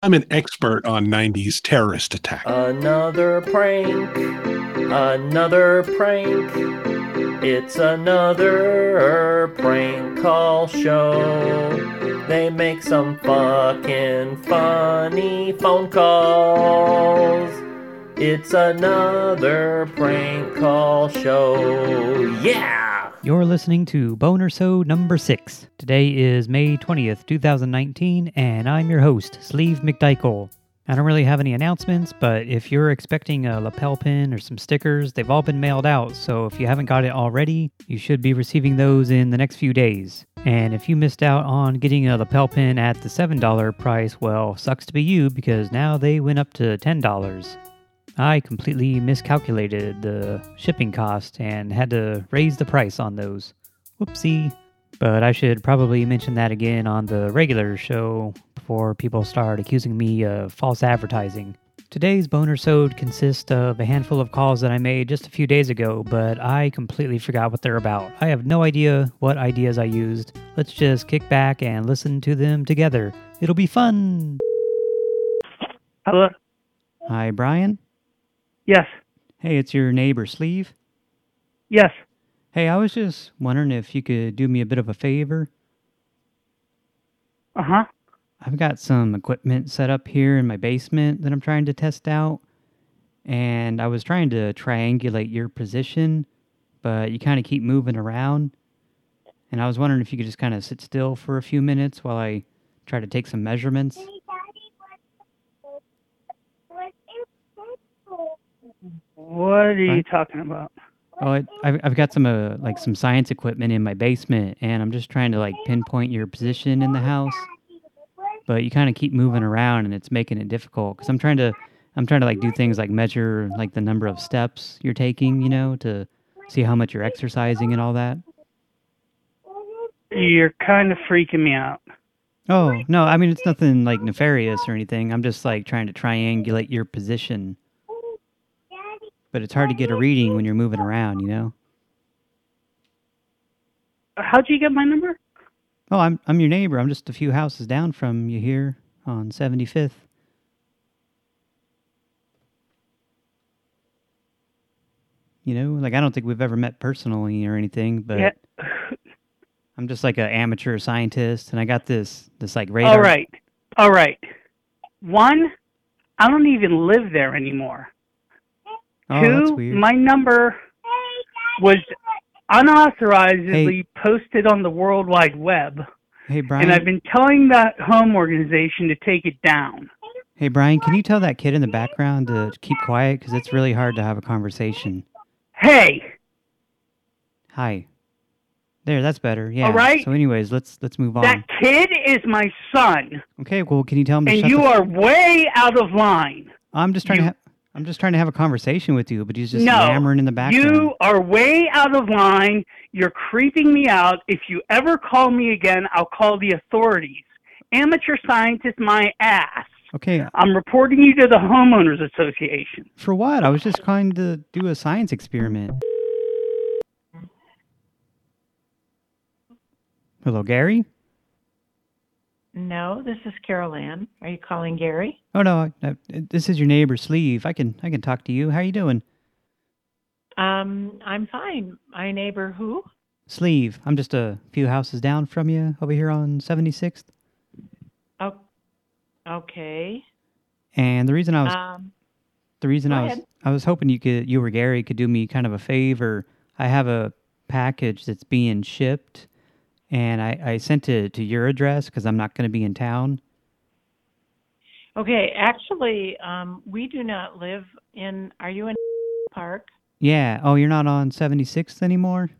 I'm an expert on 90s terrorist attack. Another prank. Another prank. It's another prank call show. They make some fucking funny phone calls. It's another prank call show. Yeah! You're listening to Boner So number 6. Today is May 20th, 2019, and I'm your host, Sleeve McDykel. I don't really have any announcements, but if you're expecting a lapel pin or some stickers, they've all been mailed out, so if you haven't got it already, you should be receiving those in the next few days. And if you missed out on getting a lapel pin at the $7 price, well, sucks to be you because now they went up to $10. I completely miscalculated the shipping cost and had to raise the price on those. Whoopsie. But I should probably mention that again on the regular show before people start accusing me of false advertising. Today's Boner Sode consists of a handful of calls that I made just a few days ago, but I completely forgot what they're about. I have no idea what ideas I used. Let's just kick back and listen to them together. It'll be fun! Hello? Hi, Brian? Yes. Hey, it's your neighbor, Sleeve. Yes. Hey, I was just wondering if you could do me a bit of a favor. Uh-huh. I've got some equipment set up here in my basement that I'm trying to test out. And I was trying to triangulate your position, but you kind of keep moving around. And I was wondering if you could just kind of sit still for a few minutes while I try to take some measurements. What are you talking about? Oh, I, I've I've got some uh, like some science equipment in my basement, and I'm just trying to like pinpoint your position in the house. But you kind of keep moving around, and it's making it difficult because I'm trying to I'm trying to like do things like measure like the number of steps you're taking, you know, to see how much you're exercising and all that. You're kind of freaking me out. Oh no, I mean it's nothing like nefarious or anything. I'm just like trying to triangulate your position. But it's hard to get a reading when you're moving around, you know? Uh, how'd you get my number? Oh, I'm I'm your neighbor. I'm just a few houses down from you here on 75th. You know, like I don't think we've ever met personally or anything, but Yeah. I'm just like an amateur scientist, and I got this this like radar. All right. All right. One, I don't even live there anymore. Oh, weird. my number was unauthorizedly posted on the World Wide Web, hey Brian. and I've been telling that home organization to take it down. Hey Brian, can you tell that kid in the background to keep quiet because it's really hard to have a conversation. Hey, Hi. There, that's better. Yeah. All right. So anyways, let's let's move on. that kid is my son, Okay, well, can you tell him and you are way out of line. I'm just trying you- to I'm just trying to have a conversation with you, but he's just no, yammering in the background. you are way out of line. You're creeping me out. If you ever call me again, I'll call the authorities. Amateur scientist, my ass. Okay, I'm reporting you to the homeowners association. for what? I was just trying to do a science experiment. Hello, Gary? No, this is Carol Ann. Are you calling Gary? Oh no, I, I, this is your neighbor Sleeve. I can I can talk to you. How are you doing? Um, I'm fine. My neighbor who? Sleeve. I'm just a few houses down from you over here on 76th. Oh, okay. And the reason I was Um, the reason I was ahead. I was hoping you could you or Gary could do me kind of a favor. I have a package that's being shipped and I, I sent it to your address because I'm not going to be in town. okay. Actually, um, we do not live in. Are you in Park? Yeah. Oh, you're not on 76th anymore?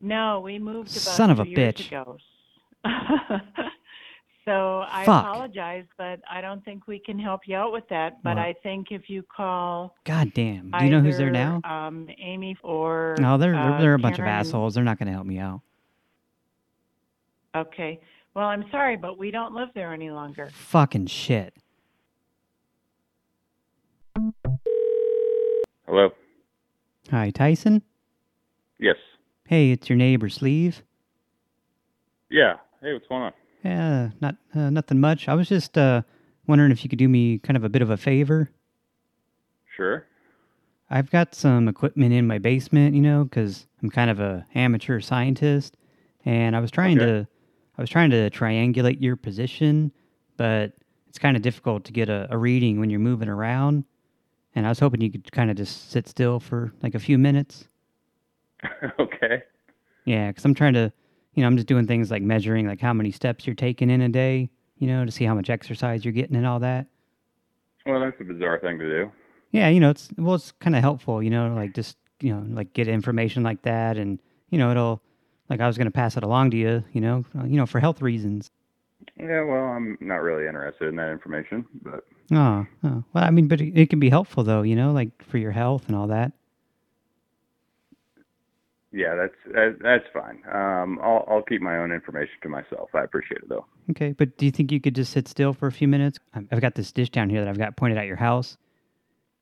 No, we moved about Son of a bitch. so I Fuck. apologize, but I don't think we can help you out with that. But Well- I think if you call, God damn. Do you know who's there now? Um, Amy or No, they're they're, uh, they're a bunch of assholes. They're not going to help me out. Okay. Well, I'm sorry, but we don't live there any longer. Fucking shit. Hello? Hi, Tyson? Yes. Hey, it's your neighbor Sleeve. Yeah. Hey, what's going on? Yeah, not uh, nothing much. I was just uh wondering if you could do me kind of a bit of a favor. Sure. I've got some equipment in my basement, you know, because I'm kind of a amateur scientist, and I was trying Okay. to, I was trying to triangulate your position, but it's kind of difficult to get a, a reading when you're moving around. And I was hoping you could kind of just sit still for like a few minutes. okay. Yeah, because I'm trying to, you know, I'm just doing things like measuring like how many steps you're taking in a day, you know, to see how much exercise you're getting and all that. Well, that's a bizarre thing to do. Yeah, you know, it's well, it's kind of helpful, you know, like just you know, like get information like that, and you know, it'll like I was going to pass it along to you, you know, you know, for health reasons. Yeah, well, I'm not really interested in that information, but Oh, oh, well, I mean, but it, it can be helpful though, you know, like for your health and all that. yeah, that's that, that's fine. Um, I'll I'll keep my own information to myself. I appreciate it though. Okay, but do you think you could just sit still for a few minutes? I've I've got this dish down here that I've got pointed at your house,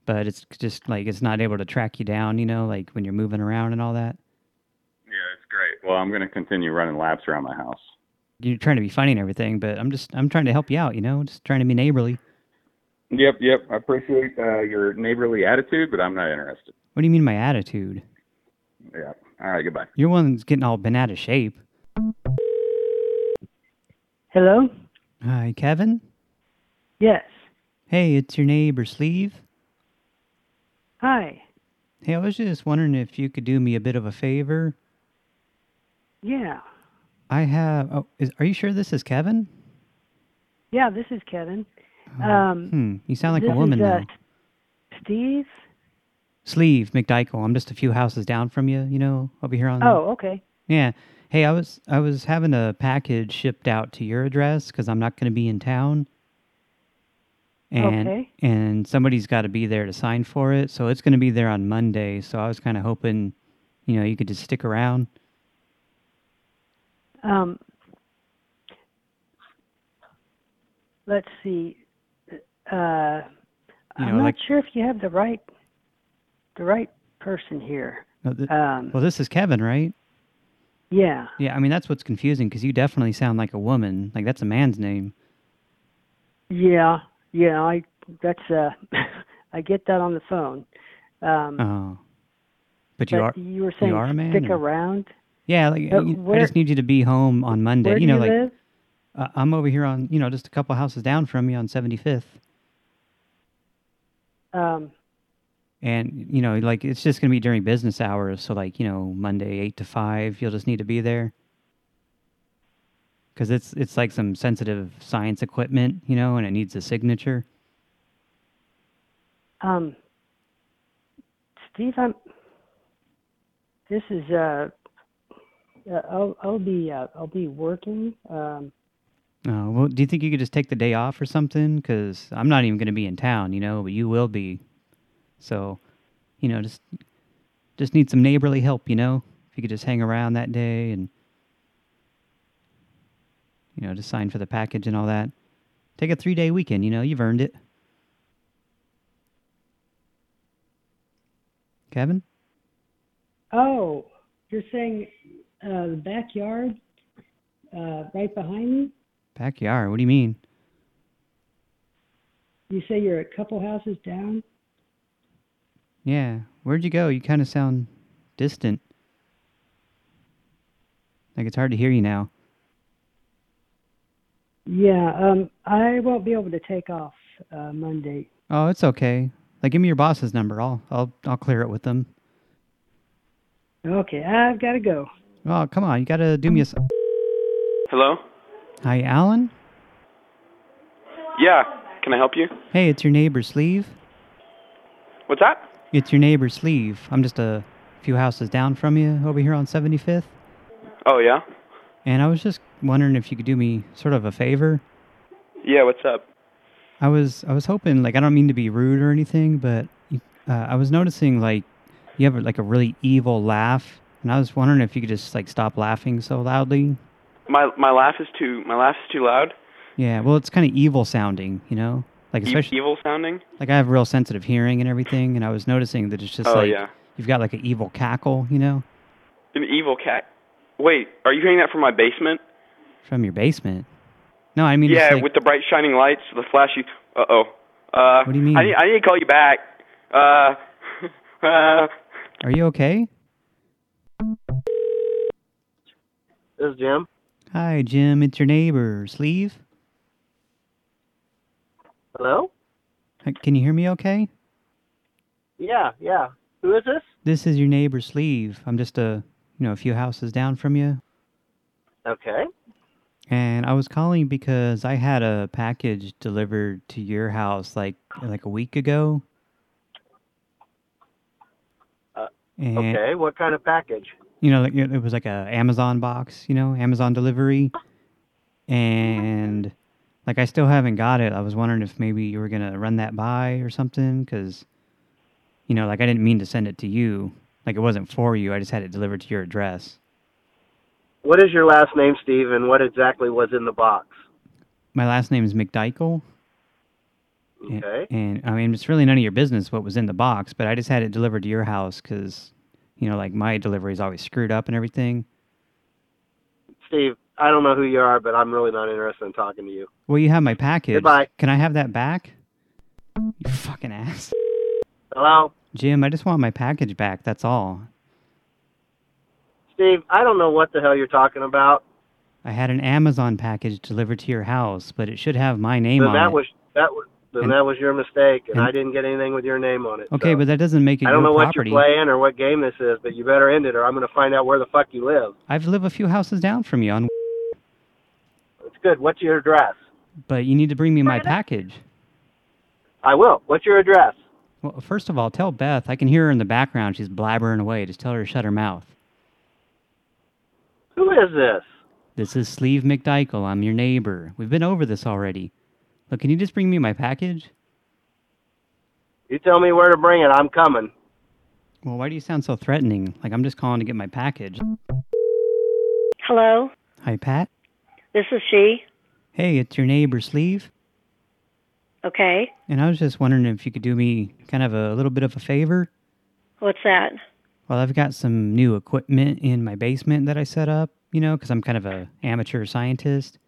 but it's just like it's not able to track you down, you know, like when you're moving around and all that. Yeah, it's great. Well, I'm going to continue running laps around my house. You're trying to be funny and everything, but I'm just I'm trying to help you out, you know, just trying to be neighborly. Yep, yep. I appreciate uh, your neighborly attitude, but I'm not interested. What do you mean my attitude? Yeah. All right. Goodbye. You're one that's getting all bent out of shape. Hello? Hi, Kevin. Yes. Hey, it's your neighbor Sleeve. Hi. Hey, I was just wondering if you could do me a bit of a favor. Yeah. I have. Oh, is, are you sure this is Kevin? Yeah, this is Kevin. Oh, Um, hmm. You sound like a woman is, uh, though. Steve? Sleeve McDykel. I'm just a few houses down from you. You know, over here on. Oh, okay. Yeah. Hey, I was I was having a package shipped out to your address because I'm not going to be in town. And Okay. and somebody's got to be there to sign for it, so it's going to be there on Monday. So I was kind of hoping, you know, you could just stick around. Um, let's see. Uh, You I'm not like- sure if you have the right the right person here. No, th- Um, well, this is Kevin, right? yeah. Yeah, I mean that's what's confusing because you definitely sound like a woman. Like that's a man's name. Yeah. Yeah. I that's uh, I get that on the phone. Um, Oh, but you but are. you were saying are a man, stick or- around. Yeah, like Uh, you- I just need you to be home on Monday. Where you know, you like live? Uh, I'm over here on, you know, just a couple houses down from you on 75th. Um, And, you know, like, it's just going to be during business hours. So, like, you know, Monday, 8 to 5, you'll just need to be there. Because it's, it's like some sensitive science equipment, you know, and it needs a signature. um, Steve, I'm. This is uh, uh I'll I'll be uh, I'll be working. Um, Oh, well, do you think you could just take the day off or something? Because I'm not even going to be in town, you know, but you will be. So, you know, just just need some neighborly help, you know? If you could just hang around that day and, you know, just sign for the package and all that. Take a three-day weekend, you know, you've earned it. Kevin? oh, you're saying uh, the backyard, uh, right behind me. Backyard, what do you mean? You say you're a couple houses down. Yeah, where'd you go? You kind of sound distant. Like it's hard to hear you now. Yeah. Um, I won't be able to take off uh, Monday. Oh, it's okay. Like, give me your boss's number. I'll I'll I'll clear it with them. Okay, I've got to go. Oh, come on, you gotta do me a. s- Hello? Hi, Alan. Yeah. Can I help you? Hey, it's your neighbor Sleeve. What's that? It's your neighbor Sleeve. I'm just a few houses down from you over here on 75th, Oh, yeah? and I was just wondering if you could do me sort of a favor. Yeah, what's up? I was I was hoping like I don't mean to be rude or anything, but uh, I was noticing like you have like a really evil laugh, and I was wondering if you could just like stop laughing so loudly. My my laugh is too my laugh is too loud. Yeah, well, it's kind of evil sounding, you know, like especially evil sounding. like I have real sensitive hearing and everything, and I was noticing that it's just Oh, like yeah. you've got like an evil cackle, you know, An evil cat. Wait, are you hearing that from my basement? from your basement. No, I mean yeah, it's like, with the bright shining lights, the flashy Uh oh. Uh, What do you mean? I need, I need to call you back. Uh, uh, Are you okay? This is Jim. Hi, Jim. It's your neighbor, Sleeve. Hello? Can you hear me okay? Yeah, yeah. Who is this? This is your neighbor, Sleeve. I'm just a, you know, a few houses down from you. Okay. And I was calling because I had a package delivered to your house like like a week ago. Uh, Okay, what kind of package? You know, like, it was like a Amazon box, you know, Amazon delivery. And like I still haven't got it. I was wondering if maybe you were going to run that by or something cuz you know, like I didn't mean to send it to you. Like it wasn't for you. I just had it delivered to your address. What is your last name, Steve, and what exactly was in the box? My last name is McDykel. And- Okay. And, I mean, it's really none of your business what was in the box, but I just had it delivered to your house because, you know, like my delivery is always screwed up and everything. Steve, I don't know who you are, but I'm really not interested in talking to you. Well, you have my package. Goodbye. Can I have that back? You fucking ass. Hello? Jim, I just want my package back. That's all. Steve, I don't know what the hell you're talking about. I had an Amazon package delivered to your house, but it should have my name then on that it. was that was then And- that was your mistake, and, and- I didn't get anything with your name on it. okay, so. but that doesn't make it I don't your know what you're playing or what game this is, but you better end it, or I'm going to find out where the fuck you live. I've lived a few houses down from you, on, It's good. What's your address? but you need to bring me my package. I will. What's your address? Well, first of all, tell Beth. I can hear her in the background. She's blabbering away. Just tell her to shut her mouth. Who is this? This is Sleeve McDykel. I'm your neighbor. We've been over this already. Look, can you just bring me my package? You tell me where to bring it. I'm coming. Well, why do you sound so threatening? Like I'm just calling to get my package. Hello, Hi, Pat. this is she. Hey, it's your neighbor, Sleeve. Okay, And I was just wondering if you could do me kind of a little bit of a favor. what's that? Well, I've got some new equipment in my basement that I set up, you know, because I'm kind of a amateur scientist.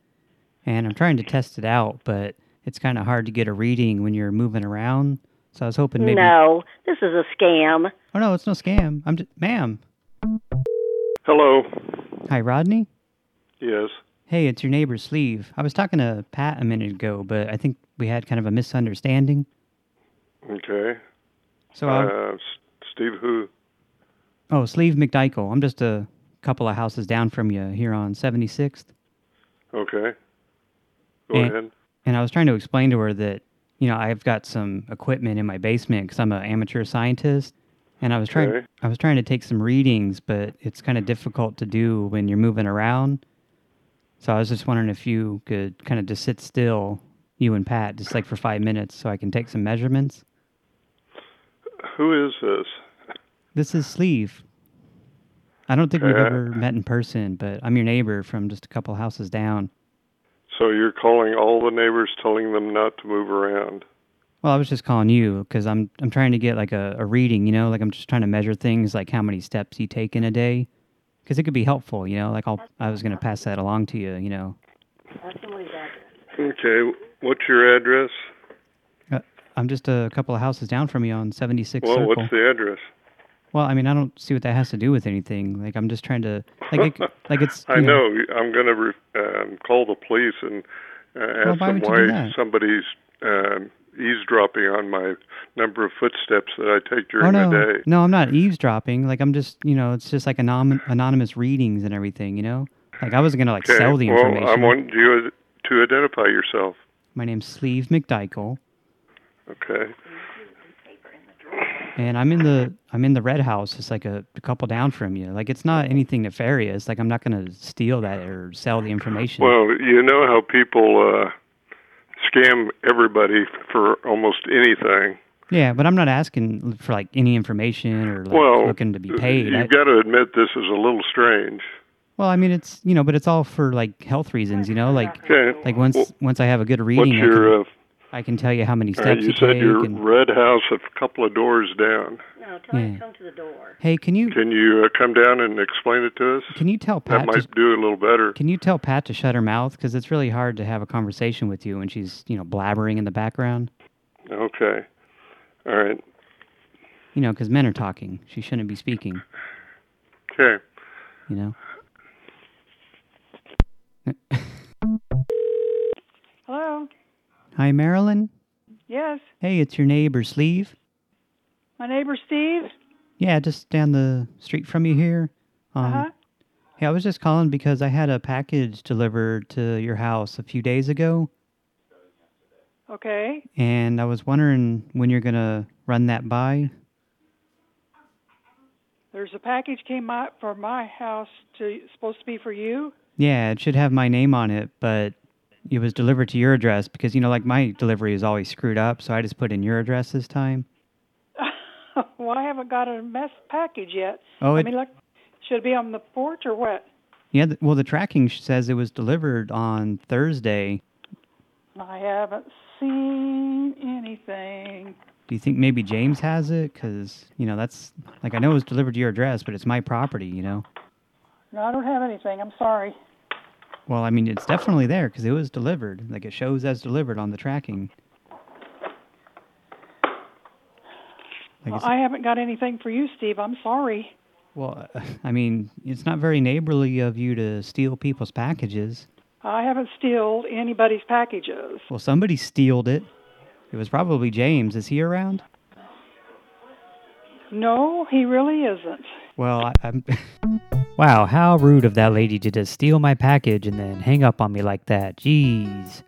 And I'm trying to test it out, but it's kind of hard to get a reading when you're moving around. So I was hoping maybe... No, this is a scam. Oh, no, it's no scam. I'm just... Ma'am. Hello. Hi, Rodney. Yes. Hey, it's your neighbor, Sleeve. I was talking to Pat a minute ago, but I think we had kind of a misunderstanding. Okay. So, I- uh, S- Steve, who? oh, Sleeve McDykel. I'm just a couple of houses down from you here on 76th. Okay. Go and, ahead. And I was trying to explain to her that, you know, I've got some equipment in my basement because I'm an amateur scientist. And I was trying, Okay. I was trying to take some readings, but it's kind of difficult to do when you're moving around. So I was just wondering if you could kind of just sit still, you and Pat, just like for five minutes, so I can take some measurements. Who is this? This is Sleeve. I don't think we've ever met in person, but I'm your neighbor from just a couple houses down. So you're calling all the neighbors, telling them not to move around. Well, I was just calling you because I'm I'm trying to get like a, a reading, you know, like I'm just trying to measure things like how many steps you take in a day, because it could be helpful, you know. Like I'll I was gonna pass that along to you, you know. Okay. What's your address? Uh, I'm just a couple of houses down from you on 76 well, Circle. what's the address? Well, I mean, I don't see what that has to do with anything. Like I'm just trying to like it, like it's. I you know. I'm going to re- um, call the police and uh, ask why them why somebody's um, eavesdropping on my number of footsteps that I take during oh no, the day. no, I'm not eavesdropping. Like I'm just, you know, it's just like anonymous readings and everything, you know. Like I wasn't gonna like Okay. sell the well, information. I want you to identify yourself. My name's Sleeve McDykel, Okay. And I'm in the I'm in the red house. It's like a, a couple down from you. Like it's not anything nefarious. Like I'm not gonna steal that or sell the information. Well, you know how people uh, scam everybody for almost anything. yeah, but I'm not asking for like any information or like well, looking to be paid. you've I- got to admit this is a little strange. well, I mean, it's you know, but it's all for like health reasons, you know. Like Okay. like once Well, once I have a good reading, What's I can- your uh, I can tell you how many All right, steps you you, said take. your and, red house a couple of doors down. No, tell him Yeah. to come to the door. hey, can you Can you uh, come down and explain it to us? can you tell That Pat to, might do it a little better. can you tell Pat to shut her mouth because it's really hard to have a conversation with you when she's you know blabbering in the background. Okay. All right. You know, because men are talking. She shouldn't be speaking. Okay. You know. Hello. Hi, Marilyn. Yes, Hey, it's your neighbor, Steve. my neighbor Steve. Yeah, just down the street from you here. Um, Uh huh. Hey, I was just calling because I had a package delivered to your house a few days ago, Okay. and I was wondering when you're gonna run that by. There's a package came out for my house to supposed to be for you. Yeah, it should have my name on it, but it was delivered to your address because you know, like my delivery is always screwed up, so I just put in your address this time. well, I haven't got a mess package yet. Oh, I it- mean, like, should it be on the porch or what? Yeah, th- well, the tracking says it was delivered on Thursday. I haven't seen anything. Do you think maybe James has it? Because you know, that's like I know it was delivered to your address, but it's my property. You know. No, I don't have anything. I'm sorry. Well, I mean, it's definitely there because it was delivered. Like it shows as delivered on the tracking. Like Well, I haven't got anything for you, Steve. I'm sorry. well, I mean, it's not very neighborly of you to steal people's packages. I haven't stealed anybody's packages. Well, somebody stealed it. It was probably James. Is he around? No, he really isn't. Well, I, I'm. wow, how rude of that lady to just steal my package and then hang up on me like that. Jeez.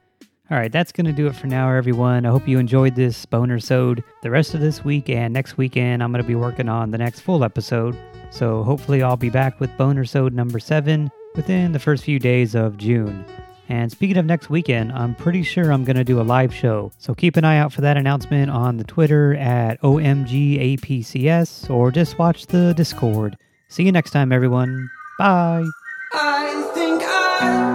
All right, that's going to do it for now, everyone. I hope you enjoyed this boner sode. The rest of this week and next weekend, I'm going to be working on the next full episode. So hopefully, I'll be back with boner sode number seven within the first few days of June. And speaking of next weekend, I'm pretty sure I'm going to do a live show. So keep an eye out for that announcement on the Twitter at OMGAPCS or just watch the Discord. See you next time, everyone. Bye. I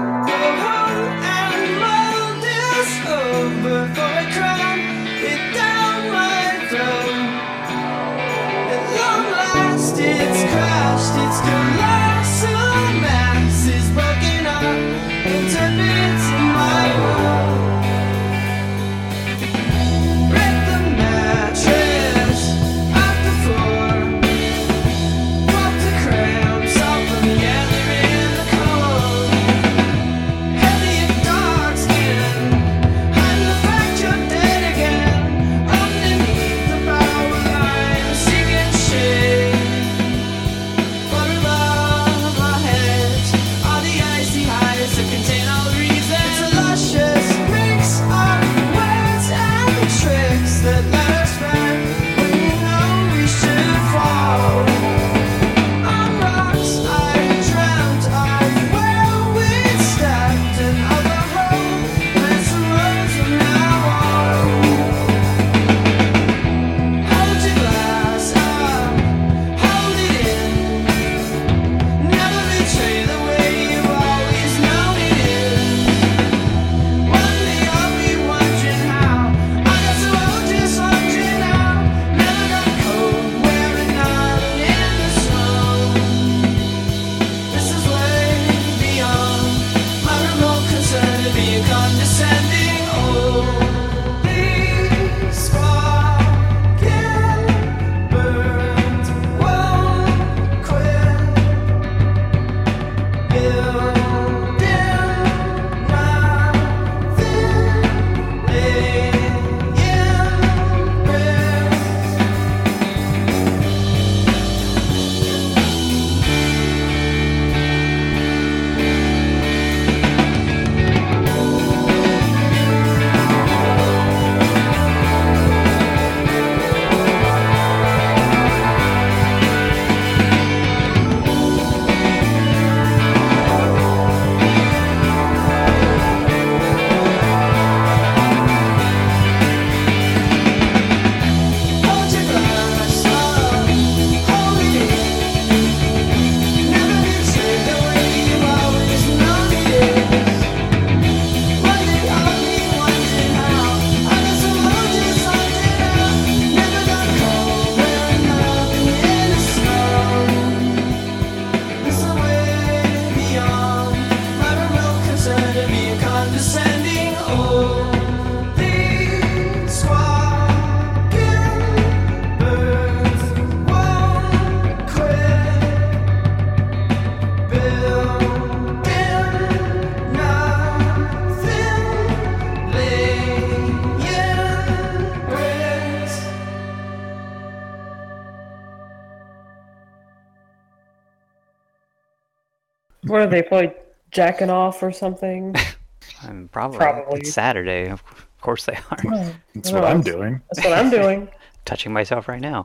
What are they probably jacking off or something? I'm probably, Probably. It's Saturday. Of course they are. That's no, what I'm doing. That's what I'm doing. Touching myself right now.